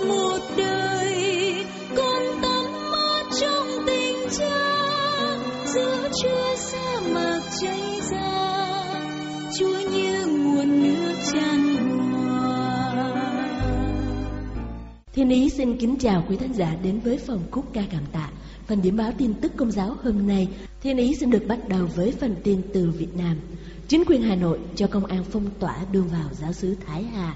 một đời con tắm mát trong tình cha giữa sa mạc cháy ra chúa như nguồn nước tràn hòa Thiên Ý xin kính chào quý thính giả đến với phòng khúc ca cảm tạ. Phần điểm báo tin tức công giáo hôm nay, Thiên Ý xin được bắt đầu với phần tin từ Việt Nam. Chính quyền Hà Nội cho công an phong tỏa đường vào giáo xứ Thái Hà.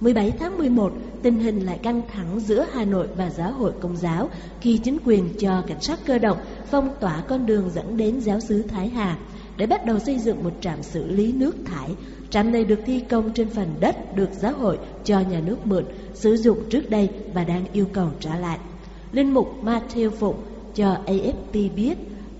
17 tháng 11, tình hình lại căng thẳng giữa Hà Nội và giáo hội công giáo khi chính quyền cho cảnh sát cơ động phong tỏa con đường dẫn đến giáo xứ Thái Hà để bắt đầu xây dựng một trạm xử lý nước thải. Trạm này được thi công trên phần đất được giáo hội cho nhà nước mượn sử dụng trước đây và đang yêu cầu trả lại. Linh mục Matthew Phụng cho AFP biết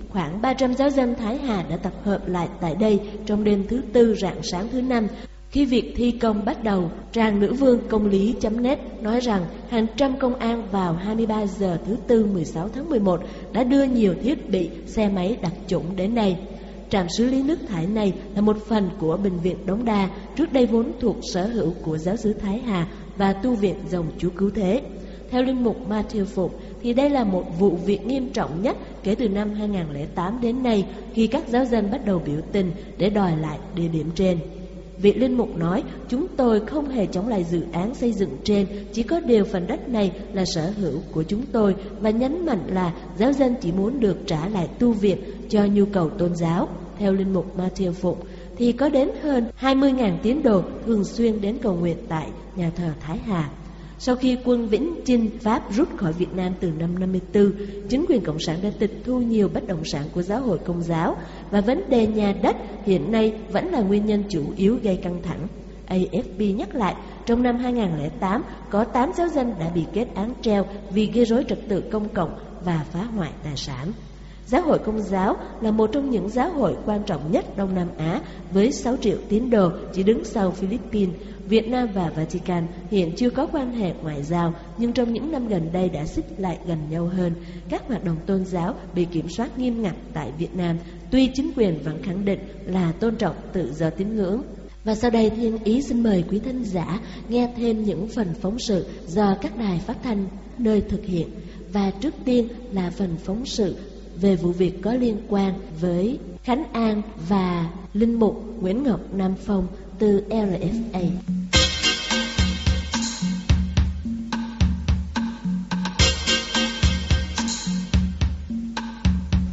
khoảng 300 giáo dân Thái Hà đã tập hợp lại tại đây trong đêm thứ tư rạng sáng thứ năm khi việc thi công bắt đầu, trang nữ vương công lý.net nói rằng hàng trăm công an vào 23 giờ thứ tư 16 tháng 11 đã đưa nhiều thiết bị, xe máy đặc chủng đến đây. Trạm xử lý nước thải này là một phần của Bệnh viện Đống Đa, trước đây vốn thuộc sở hữu của giáo sứ Thái Hà và tu viện dòng Chúa Cứu Thế. Theo Linh mục Matthew Phục, thì đây là một vụ việc nghiêm trọng nhất kể từ năm 2008 đến nay khi các giáo dân bắt đầu biểu tình để đòi lại địa điểm trên. Vị Linh Mục nói, chúng tôi không hề chống lại dự án xây dựng trên, chỉ có điều phần đất này là sở hữu của chúng tôi và nhấn mạnh là giáo dân chỉ muốn được trả lại tu viện cho nhu cầu tôn giáo. Theo Linh Mục Matthew Phụng, thì có đến hơn 20.000 tín đồ thường xuyên đến cầu nguyện tại nhà thờ Thái Hà. Sau khi quân Vĩnh Chinh Pháp rút khỏi Việt Nam từ năm 54, chính quyền Cộng sản đã tịch thu nhiều bất động sản của giáo hội công giáo và vấn đề nhà đất hiện nay vẫn là nguyên nhân chủ yếu gây căng thẳng. AFP nhắc lại, trong năm 2008 có 8 giáo dân đã bị kết án treo vì gây rối trật tự công cộng và phá hoại tài sản. Giáo hội Công giáo là một trong những giáo hội quan trọng nhất Đông Nam Á với 6 triệu tín đồ chỉ đứng sau Philippines. Việt Nam và Vatican hiện chưa có quan hệ ngoại giao, nhưng trong những năm gần đây đã xích lại gần nhau hơn. Các hoạt động tôn giáo bị kiểm soát nghiêm ngặt tại Việt Nam tuy chính quyền vẫn khẳng định là tôn trọng tự do tín ngưỡng. Và sau đây Thiên Ý xin mời quý thân giả nghe thêm những phần phóng sự do các đài phát thanh nơi thực hiện. Và trước tiên là phần phóng sự về vụ việc có liên quan với Khánh An và Linh Mục Nguyễn Ngọc Nam Phong từ LFA.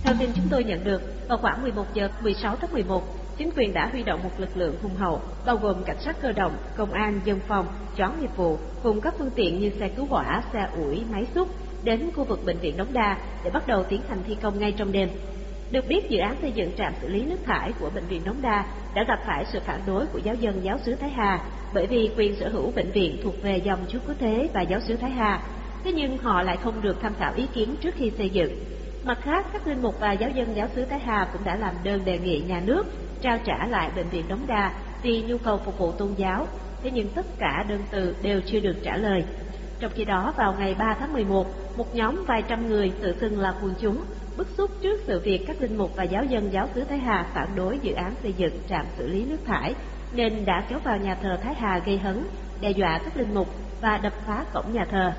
Theo tin chúng tôi nhận được, vào khoảng 11 giờ 16 tháng 11, chính quyền đã huy động một lực lượng hùng hậu, bao gồm cảnh sát cơ động, công an, dân phòng, chó nghiệp vụ, cùng các phương tiện như xe cứu hỏa, xe ủi, máy xúc, đến khu vực bệnh viện Đống Đa để bắt đầu tiến hành thi công ngay trong đêm. Được biết, dự án xây dựng trạm xử lý nước thải của bệnh viện Đống Đa đã gặp phải sự phản đối của giáo dân giáo xứ Thái Hà bởi vì quyền sở hữu bệnh viện thuộc về dòng Chúa Cứu Thế và giáo xứ Thái Hà. Thế nhưng họ lại không được tham khảo ý kiến trước khi xây dựng. Mặt khác, các linh mục và giáo dân giáo xứ Thái Hà cũng đã làm đơn đề nghị nhà nước trao trả lại bệnh viện Đống Đa vì nhu cầu phục vụ tôn giáo. Thế nhưng tất cả đơn từ đều chưa được trả lời. Trong khi đó, vào ngày 3 tháng 11, một nhóm vài trăm người tự xưng là quần chúng bức xúc trước sự việc các linh mục và giáo dân giáo xứ Thái Hà phản đối dự án xây dựng trạm xử lý nước thải, nên đã kéo vào nhà thờ Thái Hà gây hấn, đe dọa các linh mục và đập phá cổng nhà thờ.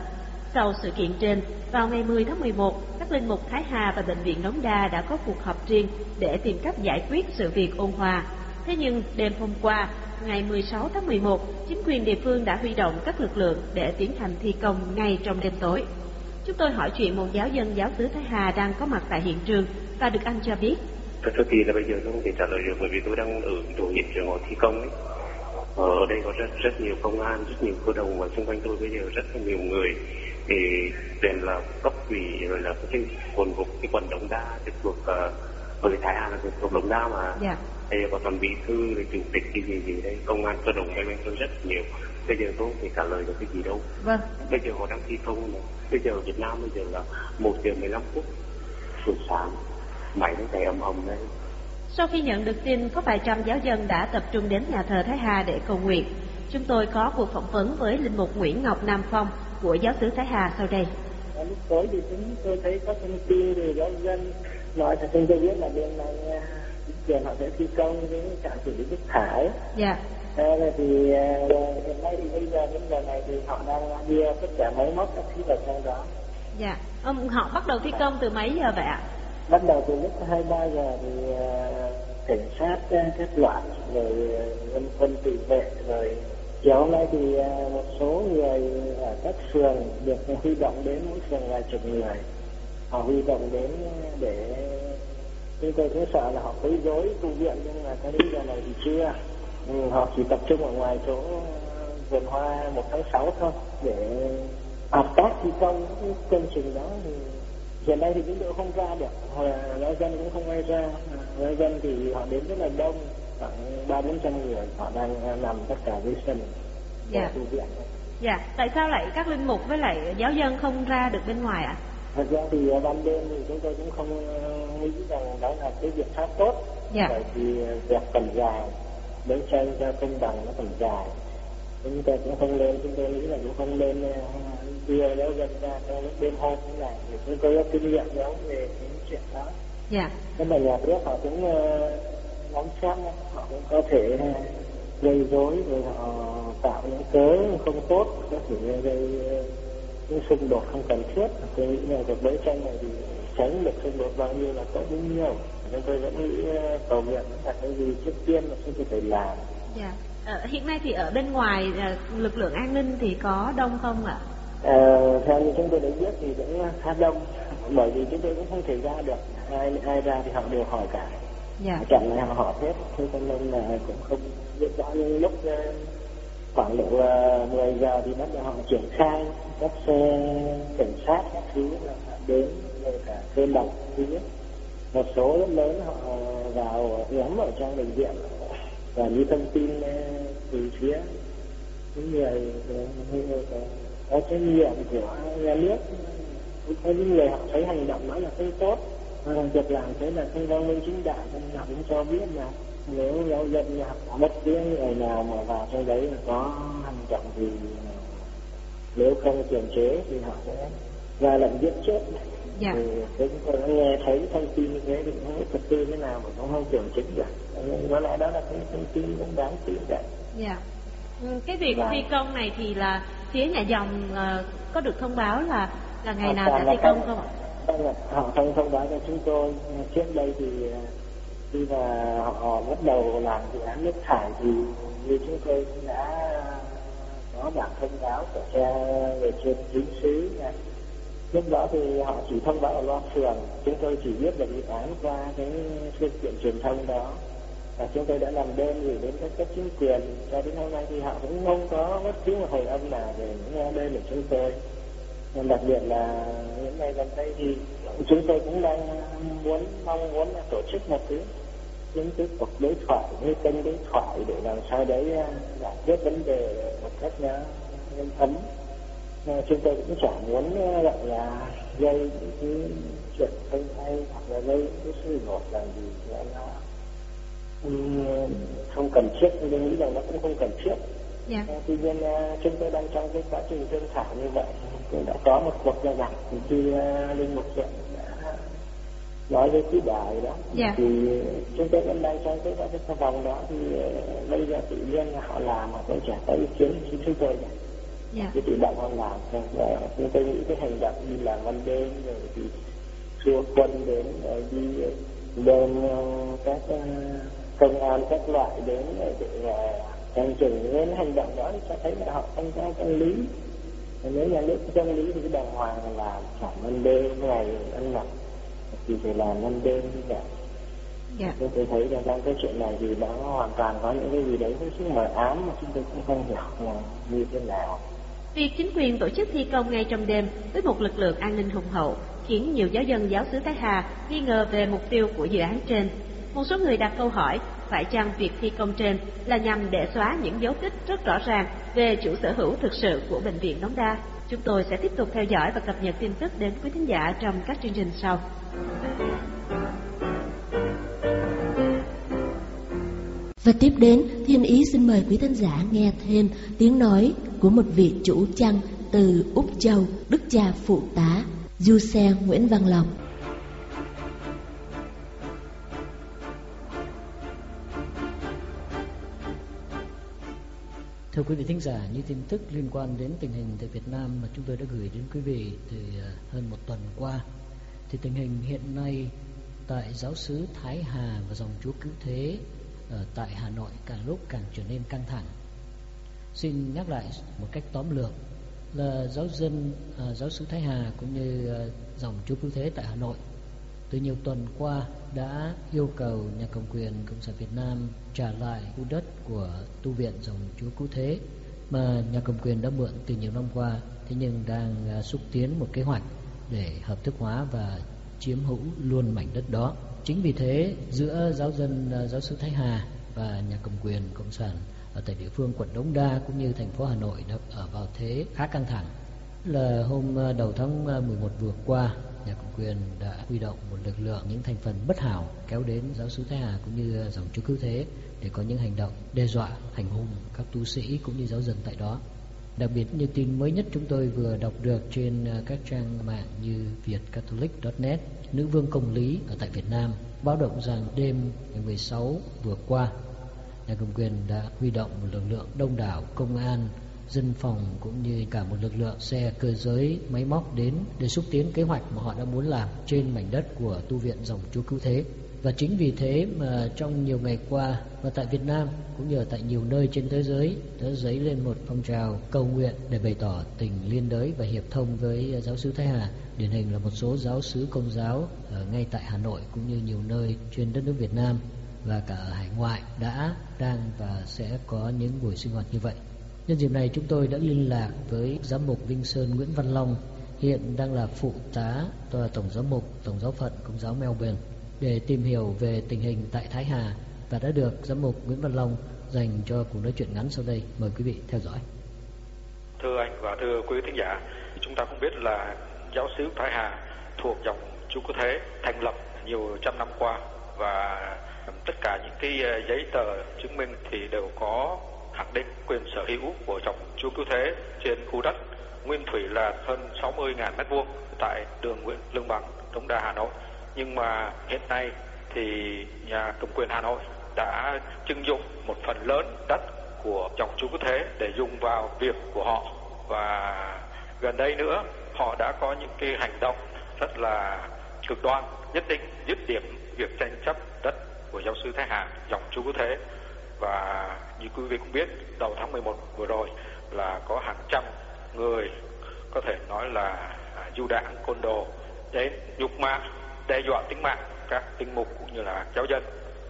Sau sự kiện trên, vào ngày 10 tháng 11, các linh mục Thái Hà và Bệnh viện Đống Đa đã có cuộc họp riêng để tìm cách giải quyết sự việc ôn hòa. Thế nhưng đêm hôm qua, ngày 16 tháng 11, chính quyền địa phương đã huy động các lực lượng để tiến hành thi công ngay trong đêm tối. Chúng tôi hỏi chuyện một giáo dân giáo xứ Thái Hà đang có mặt tại hiện trường và được anh cho biết. Thật sự thì là bây giờ tôi không thể trả lời được bởi vì tôi đang ở chỗ hiện trường họ thi công ấy. Ở đây có rất rất nhiều công an, rất nhiều cơ đồng và xung quanh tôi bây giờ rất là nhiều người thì tiền là cấp ủy rồi là cái quần cục cái quần đống đa trực thuộc uh, ở thái hà là thuộc đống đa mà dạ bây giờ có toàn bí thư rồi chủ tịch cái gì gì đây công an cơ động bên tôi rất nhiều. Bây giờ tôi thể trả lời được cái gì đâu. Vâng. Bây giờ họ đang thi công mà. Bây giờ ở Việt Nam bây giờ là một giờ 15 phút. Buổi sáng máy nó chạy ầm ầm đấy. Sau khi nhận được tin có vài trăm giáo dân đã tập trung đến nhà thờ Thái Hà để cầu nguyện, chúng tôi có cuộc phỏng vấn với linh mục Nguyễn Ngọc Nam Phong của giáo xứ Thái Hà sau đây. Ở lúc tối thì chúng tôi thấy có thông tin từ giáo dân nói chúng tôi biết là bên này chính quyền họ sẽ thi công cái trạm xử lý nước thải. Dạ, Thế rồi thì à, hiện nay thì bây giờ đến giờ này thì họ đang đưa tất cả máy móc các thứ vào trong đó. dạ. Ừm, họ bắt đầu thi công từ mấy giờ vậy ạ? Bắt đầu từ lúc 23 giờ thì à, cảnh sát à, các loại rồi dân quân tự vệ rồi chiều hôm nay thì một số người ở các phường được huy động đến mỗi phường vài chục người họ huy động đến để chúng tôi cũng sợ là họ quấy rối tu viện nhưng mà tới đến giờ này thì chưa ừ, họ chỉ tập trung ở ngoài chỗ vườn hoa một tháng sáu thôi để hợp tác thi công công trình đó thì hiện nay thì chúng tôi không ra được Hồi giáo dân cũng không ai ra giáo dân thì họ đến rất là đông khoảng ba bốn trăm người họ đang nằm tất cả dưới sân Dạ. tu viện Dạ, tại sao lại các linh mục với lại giáo dân không ra được bên ngoài ạ? Thật ra thì ờ, ban đêm thì chúng tôi cũng không ờ, nghĩ rằng đó là cái biện pháp tốt. Dạ. bởi vì ờ, việc còn dài đấu tranh cho công bằng nó còn dài. Chúng tôi cũng không lên chúng tôi nghĩ là cũng không lên đưa giáo dân ra trong lúc đêm hôm này thì chúng tôi có kinh nghiệm giáo về những chuyện đó. Dạ, nhưng mà nhà nước họ cũng nắm chắc họ cũng có thể gây rối rồi họ tạo những cớ không tốt có thể gây những xung đột không cần thiết. Tôi nghĩ là cuộc đấu tranh này thì tránh được xung đột bao nhiêu là tốt bấy nhiêu nên tôi vẫn nghĩ ờ, cầu nguyện là cái gì trước tiên là chúng tôi phải làm. Dạ. Ờ, hiện nay thì ở bên ngoài ờ, lực lượng an ninh thì có đông không ạ? Ờ, theo như chúng tôi đã biết thì cũng khá đông bởi vì chúng tôi cũng không thể ra được. Ai ai ra thì họ đều hỏi cả. Dạ, trận này họ hỏi hết. Thế cho nên là cũng không biết rõ lúc khoảng độ uh, 10 giờ thì bắt đầu họ triển khai các xe cảnh sát các thứ là đến rồi cả cơ động thứ. Nhất một số rất lớn họ vào nhóm ở trong bệnh viện và như thông tin ờ, từ phía những người ờ, có trách nhiệm của nhà nước. Cũng có những người họ thấy hành động đó là không tốt và làm việc làm thế là không văn minh chính đại nên họ cũng cho biết là nếu giáo dân là bất cứ người nào mà vào trong đấy là có hành động thì nếu không kiềm chế thì họ sẽ ra lệnh giết chết. Dạ, thì chúng tôi đã nghe thấy thông tin như thế thì cũng thực tư thế nào mà cũng không kiểm chứng được. Nhưng có lẽ đó là cái thông tin cũng đáng tin cậy. Dạ. Ừ, Cái việc thi công này thì là phía nhà dòng ờ, có được thông báo là là ngày Họ nào sẽ thi công không. ạ? Họ không thông báo cho chúng tôi. Trước đây thì ờ, khi mà họ bắt đầu làm dự án nước thải thì như chúng tôi cũng đã có bản thông báo của cha về trên chính xứ nha. lúc đó thì họ chỉ thông báo ở loa phường. Chúng tôi chỉ biết được dự án qua cái phương tiện truyền thông đó. Và chúng tôi đã làm đơn gửi đến các cấp chính quyền. Cho đến hôm nay thì họ cũng không có bất cứ một hồi âm nào về những đơn của chúng tôi. Và đặc biệt là những ngày gần đây thì chúng tôi cũng đang muốn, mong muốn là tổ chức một cái những cái cuộc đối thoại như kênh đối thoại để làm sao đấy à, giải quyết vấn đề một cách nó êm ấm Mà chúng tôi cũng chẳng muốn à, gọi là gây những cái chuyện không hay hoặc là gây những cái xung đột làm gì nó ừm, không cần thiết. Tôi nghĩ rằng nó cũng không cần thiết. Dạ, À, Tuy nhiên à, chúng tôi đang trong cái quá trình thương thảo như vậy cũng đã có một cuộc ra mặt thì à, linh mục hiện đã nói với quý đại đó. Dạ. thì chúng tôi vẫn đang trong cái trình vòng đó thì bây giờ tự nhiên họ làm mà tôi chả có ý kiến thì chúng tôi. Cả. dạ, cái tự động họ làm. Và chúng tôi nghĩ cái hành động đi làm ban đêm rồi thì xua quân đến rồi đi đem ờ, các ờ, công an các loại đến để ờ, canh chừng những hành động đó thì cho thấy là họ không có công lý. Và nếu nhà nước công lý thì cái đàng hoàng là làm chẳng ban đêm ngày ăn mặc thì phải làm ban đêm như vậy dạ, chúng tôi thấy rằng trong cái chuyện này thì nó hoàn toàn có những cái gì đấy hết sức mờ ám mà chúng tôi cũng không hiểu là như thế nào Việc chính quyền tổ chức thi công ngay trong đêm với một lực lượng an ninh hùng hậu khiến nhiều giáo dân giáo xứ Thái Hà nghi ngờ về mục tiêu của dự án trên. Một số người đặt câu hỏi phải chăng việc thi công trên là nhằm để xóa những dấu tích rất rõ ràng về chủ sở hữu thực sự của bệnh viện Đống Đa. Chúng tôi sẽ tiếp tục theo dõi và cập nhật tin tức đến quý thính giả trong các chương trình sau. Và tiếp đến, Thiên Ý xin mời quý thính giả nghe thêm tiếng nói của một vị chủ chăn từ Úc Châu, Đức cha phụ tá, Du Xe Nguyễn Văn Lộc Thưa quý vị thính giả, những tin tức liên quan đến tình hình tại Việt Nam mà chúng tôi đã gửi đến quý vị từ à, hơn một tuần qua, thì tình hình hiện nay tại giáo xứ Thái Hà và dòng Chúa Cứu Thế ở tại Hà Nội càng lúc càng trở nên căng thẳng. Xin nhắc lại một cách tóm lược là giáo dân à, giáo xứ Thái Hà cũng như à, dòng Chúa Cứu Thế tại Hà Nội từ nhiều tuần qua đã yêu cầu nhà cầm quyền Cộng sản Việt Nam trả lại khu đất của tu viện dòng Chúa Cứu Thế mà nhà cầm quyền đã mượn từ nhiều năm qua thế nhưng đang à, xúc tiến một kế hoạch để hợp thức hóa và chiếm hữu luôn mảnh đất đó. Chính vì thế giữa giáo dân à, giáo sư Thái Hà và nhà cầm quyền cộng sản ở tại địa phương quận Đống Đa cũng như thành phố Hà Nội đã ở vào thế khá căng thẳng. Là hôm à, đầu tháng 11 vừa qua, nhà cầm quyền đã huy động một lực lượng, những thành phần bất hảo kéo đến giáo sứ Thái Hà cũng như dòng chúa cứu thế để có những hành động đe dọa, hành hung các tu sĩ cũng như giáo dân tại đó. Đặc biệt như tin mới nhất chúng tôi vừa đọc được trên à, các trang mạng như vietcatholic.net nữ vương công lý ở tại Việt Nam báo động rằng đêm ngày 16 vừa qua nhà cầm quyền đã huy động một lực lượng đông đảo công an dân phòng cũng như cả một lực lượng xe cơ giới máy móc đến để xúc tiến kế hoạch mà họ đã muốn làm trên mảnh đất của tu viện dòng Chúa Cứu Thế. Và chính vì thế mà trong nhiều ngày qua và tại Việt Nam cũng như ở tại nhiều nơi trên thế giới đã dấy lên một phong trào cầu nguyện để bày tỏ tình liên đới và hiệp thông với à, giáo sứ Thái Hà. Điển hình là một số giáo sứ công giáo ở ngay tại Hà Nội cũng như nhiều nơi trên đất nước Việt Nam và cả ở hải ngoại đã, đang và sẽ có những buổi sinh hoạt như vậy. Nhân dịp này chúng tôi đã liên lạc với giám mục Vinh Sơn Nguyễn Văn Long, hiện đang là phụ tá tòa tổng giám mục tổng giáo phận công giáo Melbourne để tìm hiểu về tình hình tại Thái Hà và đã được giám mục Nguyễn Văn Long dành cho cuộc nói chuyện ngắn sau đây. Mời quý vị theo dõi. Thưa anh và thưa quý thính giả, chúng ta cũng biết là giáo xứ Thái Hà thuộc dòng Chúa Cứu Thế thành lập nhiều trăm năm qua và tất cả những cái ờ, giấy tờ chứng minh thì đều có khẳng định quyền sở hữu của dòng Chúa Cứu Thế trên khu đất nguyên thủy là hơn 60.000 mét vuông tại đường Nguyễn Lương Bằng, Đống Đa, Hà Nội. Nhưng mà hiện nay thì nhà cầm quyền Hà Nội đã trưng dụng một phần lớn đất của dòng Chúa Cứu Thế để dùng vào việc của họ và gần đây nữa họ đã có những cái hành động rất là cực đoan nhất định dứt điểm việc tranh chấp đất của giáo sư Thái Hà dòng Chúa Cứu Thế và như quý vị cũng biết đầu tháng 11 vừa rồi là có hàng trăm người có thể nói là à, du đảng côn đồ đến nhục mạ đe dọa tính mạng các tinh mục cũng như là giáo dân.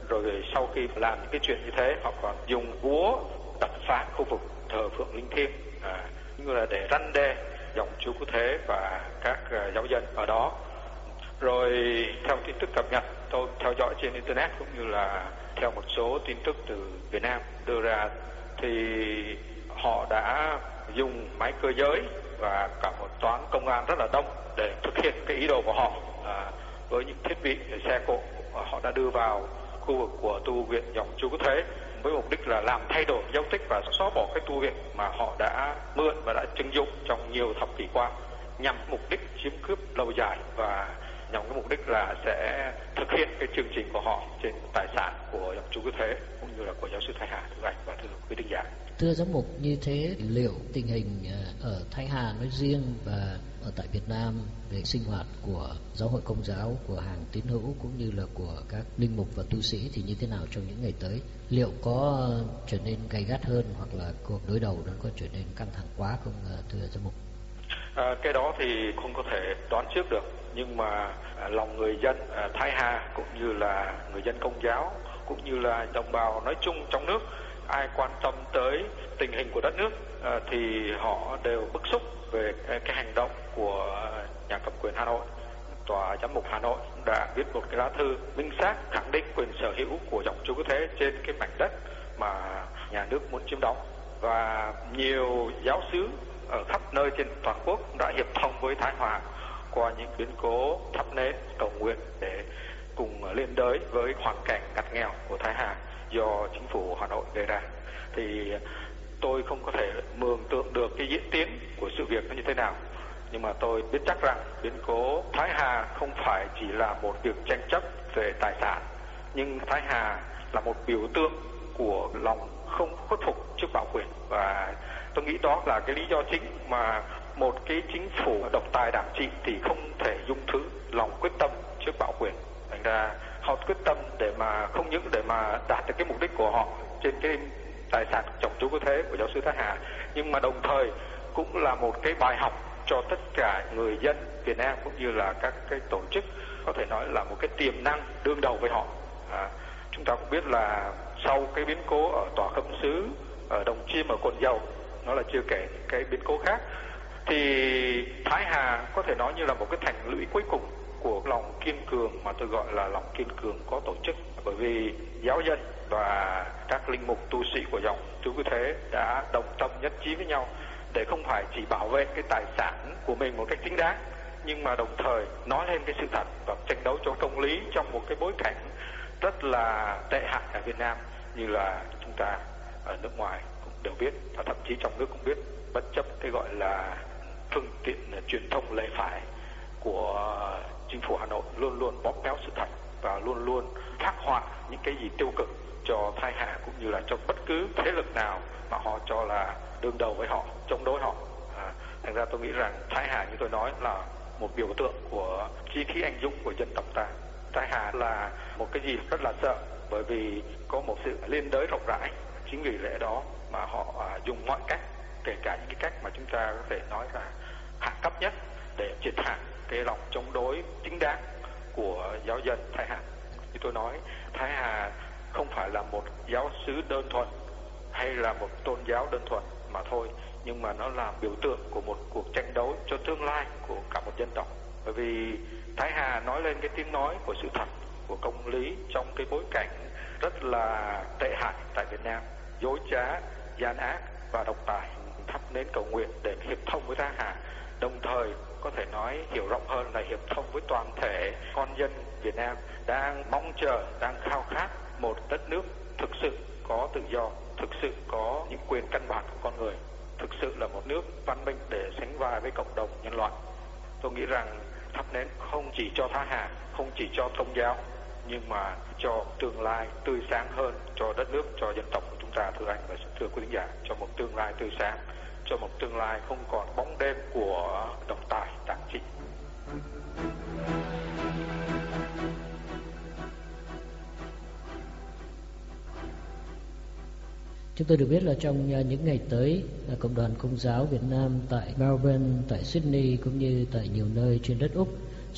Rồi sau khi làm những cái chuyện như thế họ còn dùng búa đập phá khu vực thờ phượng linh thiêng à, như là để răn đe dòng chúa cứu thế và các uh, giáo dân ở đó. Rồi theo tin tức cập nhật tôi theo dõi trên internet cũng như là theo một số tin tức từ Việt Nam đưa ra thì họ đã dùng máy cơ giới và cả một toán công an rất là đông để thực hiện cái ý đồ của họ à, với những thiết bị xe cộ họ đã đưa vào khu vực của tu viện dòng chú thế với mục đích là làm thay đổi dấu tích và xóa bỏ cái tu viện mà họ đã mượn và đã trưng dụng trong nhiều thập kỷ qua nhằm mục đích chiếm cướp lâu dài và nhằm cái mục đích là sẽ thực hiện cái chương trình của họ trên tài sản của dòng chú quốc thế cũng như là của giáo sư Thái Hà thưa anh và thưa quý thính giả. Thưa giám mục như thế liệu tình hình à, ở Thái Hà nói riêng và ở tại Việt Nam về sinh hoạt của giáo hội công giáo của hàng tín hữu cũng như là của các linh mục và tu sĩ thì như thế nào trong những ngày tới? Liệu có trở nên gay gắt hơn hoặc là cuộc đối đầu nó có trở nên căng thẳng quá không à, thưa giám mục? À, cái đó thì không có thể đoán trước được nhưng mà à, lòng người dân à, Thái Hà cũng như là người dân công giáo cũng như là đồng bào nói chung trong nước ai quan tâm tới tình hình của đất nước à, thì họ đều bức xúc về cái, hành động của nhà cầm quyền Hà Nội. Tòa giám mục Hà Nội đã viết một cái lá thư minh xác khẳng định quyền sở hữu của dòng chúa thế trên cái mảnh đất mà nhà nước muốn chiếm đóng. Và nhiều giáo sứ ở khắp nơi trên toàn quốc đã hiệp thông với Thái Hòa qua những biến cố thắp nến, cầu nguyện để cùng ờ, liên đới với hoàn cảnh ngặt nghèo của Thái Hà do chính phủ Hà Nội gây ra. Thì tôi không có thể mường tượng được cái diễn tiến của sự việc nó như thế nào. Nhưng mà tôi biết chắc rằng biến cố Thái Hà không phải chỉ là một việc tranh chấp về tài sản, nhưng Thái Hà là một biểu tượng của lòng không khuất phục trước bảo quyền. Và tôi nghĩ đó là cái lý do chính mà một cái chính phủ độc tài đảng trị thì không thể dung thứ. Lòng quyết tâm trước bảo quyền. Thành ra họ quyết tâm để mà không những để mà đạt được cái mục đích của họ trên cái tài sản trọng chú có thế của giáo sư Thái Hà nhưng mà đồng thời cũng là một cái bài học cho tất cả người dân Việt Nam cũng như là các cái tổ chức có thể nói là một cái tiềm năng đương đầu với họ. À, chúng ta cũng biết là sau cái biến cố ở tòa khâm sứ ở Đồng Chiêm ở cồn Dầu nó là chưa kể cái biến cố khác thì Thái Hà có thể nói như là một cái thành lũy cuối cùng của lòng kiên cường mà tôi gọi là lòng kiên cường có tổ chức. Bởi vì giáo dân và các linh mục tu sĩ của dòng chú cứ thế đã đồng tâm nhất trí với nhau để không phải chỉ bảo vệ cái tài sản của mình một cách chính đáng, nhưng mà đồng thời nói lên cái sự thật và tranh đấu cho công lý trong một cái bối cảnh rất là tệ hại ở Việt Nam, như là chúng ta ở nước ngoài cũng đều biết, và thậm chí trong nước cũng biết, bất chấp cái gọi là phương tiện à, truyền thông lệ phải của chính phủ Hà Nội luôn luôn bóp méo sự thật và luôn luôn phát họa những cái gì tiêu cực cho Thái Hà cũng như là cho bất cứ thế lực nào mà họ cho là đương đầu với họ chống đối họ. À, thành ra tôi nghĩ rằng Thái Hà như tôi nói là một biểu tượng của trí khí anh dũng của dân tộc ta. Thái Hà là một cái gì rất là sợ bởi vì có một sự liên đới rộng rãi chính vì lẽ đó mà họ à, dùng mọi cách kể cả những cái cách mà chúng ta có thể nói là hạ cấp nhất để triệt hạ cái lòng chống đối chính đáng của giáo dân Thái Hà. Như tôi nói, Thái Hà không phải là một giáo sứ đơn thuần hay là một tôn giáo đơn thuần mà thôi, nhưng mà nó là biểu tượng của một cuộc tranh đấu cho tương lai của cả một dân tộc. Bởi vì Thái Hà nói lên cái tiếng nói của sự thật, của công lý trong cái bối cảnh rất là tệ hại tại Việt Nam, dối trá, gian ác và độc tài thắp nến cầu nguyện để hiệp thông với gia Hà, đồng thời có thể nói hiểu rộng hơn là hiệp thông với toàn thể con dân Việt Nam đang mong chờ, đang khao khát một đất nước thực sự có tự do, thực sự có những quyền căn bản của con người, thực sự là một nước văn minh để sánh vai với cộng đồng nhân loại. Tôi nghĩ rằng thắp nến không chỉ cho tha hà, không chỉ cho tôn giáo, nhưng mà cho tương lai tươi sáng hơn cho đất nước, cho dân tộc của chúng ta, thưa anh và thưa quý khán giả, cho một tương lai tươi sáng cho một tương lai không còn bóng đêm của độc tài đảng trị Chúng tôi được biết là trong à, những ngày tới, à, Cộng đoàn Công giáo Việt Nam tại Melbourne, tại Sydney cũng như tại nhiều nơi trên đất Úc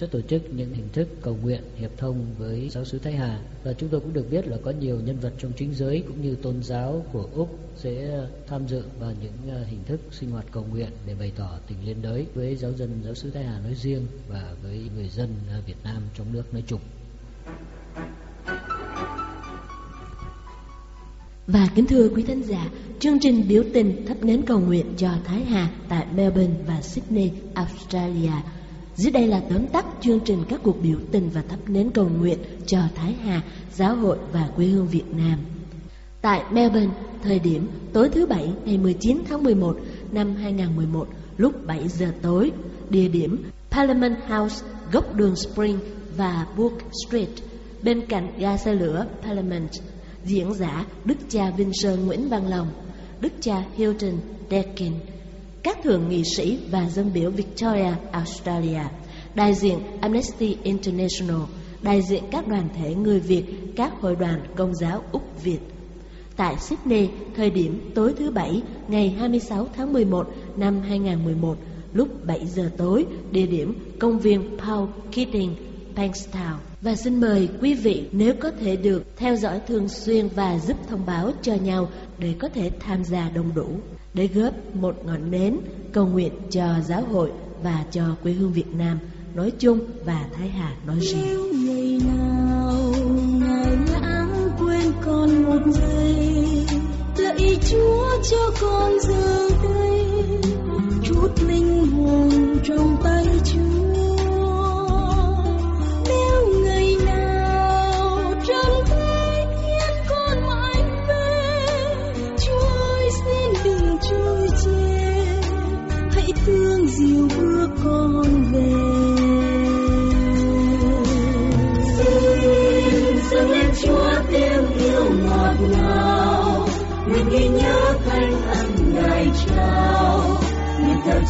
sẽ tổ chức những hình thức cầu nguyện hiệp thông với giáo sứ Thái Hà và chúng tôi cũng được biết là có nhiều nhân vật trong chính giới cũng như tôn giáo của Úc sẽ tham dự vào những ờ, hình thức sinh hoạt cầu nguyện để bày tỏ tình liên đới với giáo dân giáo sứ Thái Hà nói riêng và với người dân ờ, Việt Nam trong nước nói chung. Và kính thưa quý thính giả, chương trình biểu tình thắp nến cầu nguyện cho Thái Hà tại Melbourne và Sydney, Australia. Dưới đây là tóm tắt chương trình các cuộc biểu tình và thắp nến cầu nguyện cho Thái Hà, giáo hội và quê hương Việt Nam. Tại Melbourne, thời điểm tối thứ Bảy ngày 19 tháng 11 năm 2011 lúc 7 giờ tối, địa điểm Parliament House, góc đường Spring và Book Street, bên cạnh ga xe lửa Parliament diễn giả Đức cha Vinh Sơn Nguyễn Văn Lòng, Đức cha Hilton Deakin, các thượng nghị sĩ và dân biểu Victoria, Australia, đại diện Amnesty International, đại diện các đoàn thể người Việt, các hội đoàn công giáo Úc Việt. Tại Sydney, thời điểm tối thứ Bảy, ngày 26 tháng 11 năm 2011, lúc 7 giờ tối, địa điểm công viên Paul Keating, Bankstown. Và xin mời quý vị nếu có thể được theo dõi thường xuyên và giúp thông báo cho nhau để có thể tham gia đông đủ, để góp một ngọn nến cầu nguyện cho giáo hội và cho quê hương Việt Nam nói chung và Thái Hà nói riêng. Ngày nào ngài lãng quên con một giây, lạy Chúa cho con giờ đây chút linh hồn trong tay Chúa.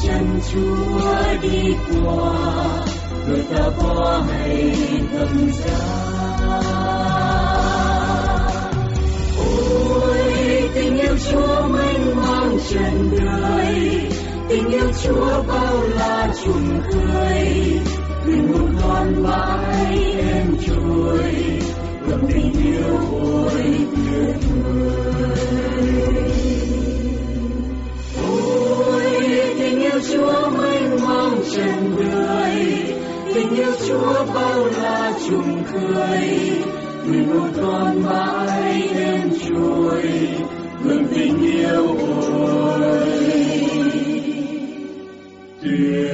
Chân Chúa đi qua, người ta có hay thầm giá. Ôi tình yêu Chúa mênh mang trần đời, tình yêu Chúa bao la trùng khơi, Tình một con mãi em trôi, ngập tình yêu ôi tuyệt vời. Chúa mênh mang trần người tình yêu Chúa bao la trùng khơi, người một con mãi đêm trôi, ngập tình yêu ôi tuyệt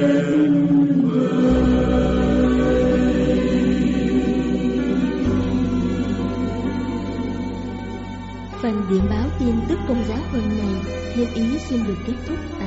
Phần điểm báo tin tức công giáo hôm nay thiên ý xin được kết thúc tại.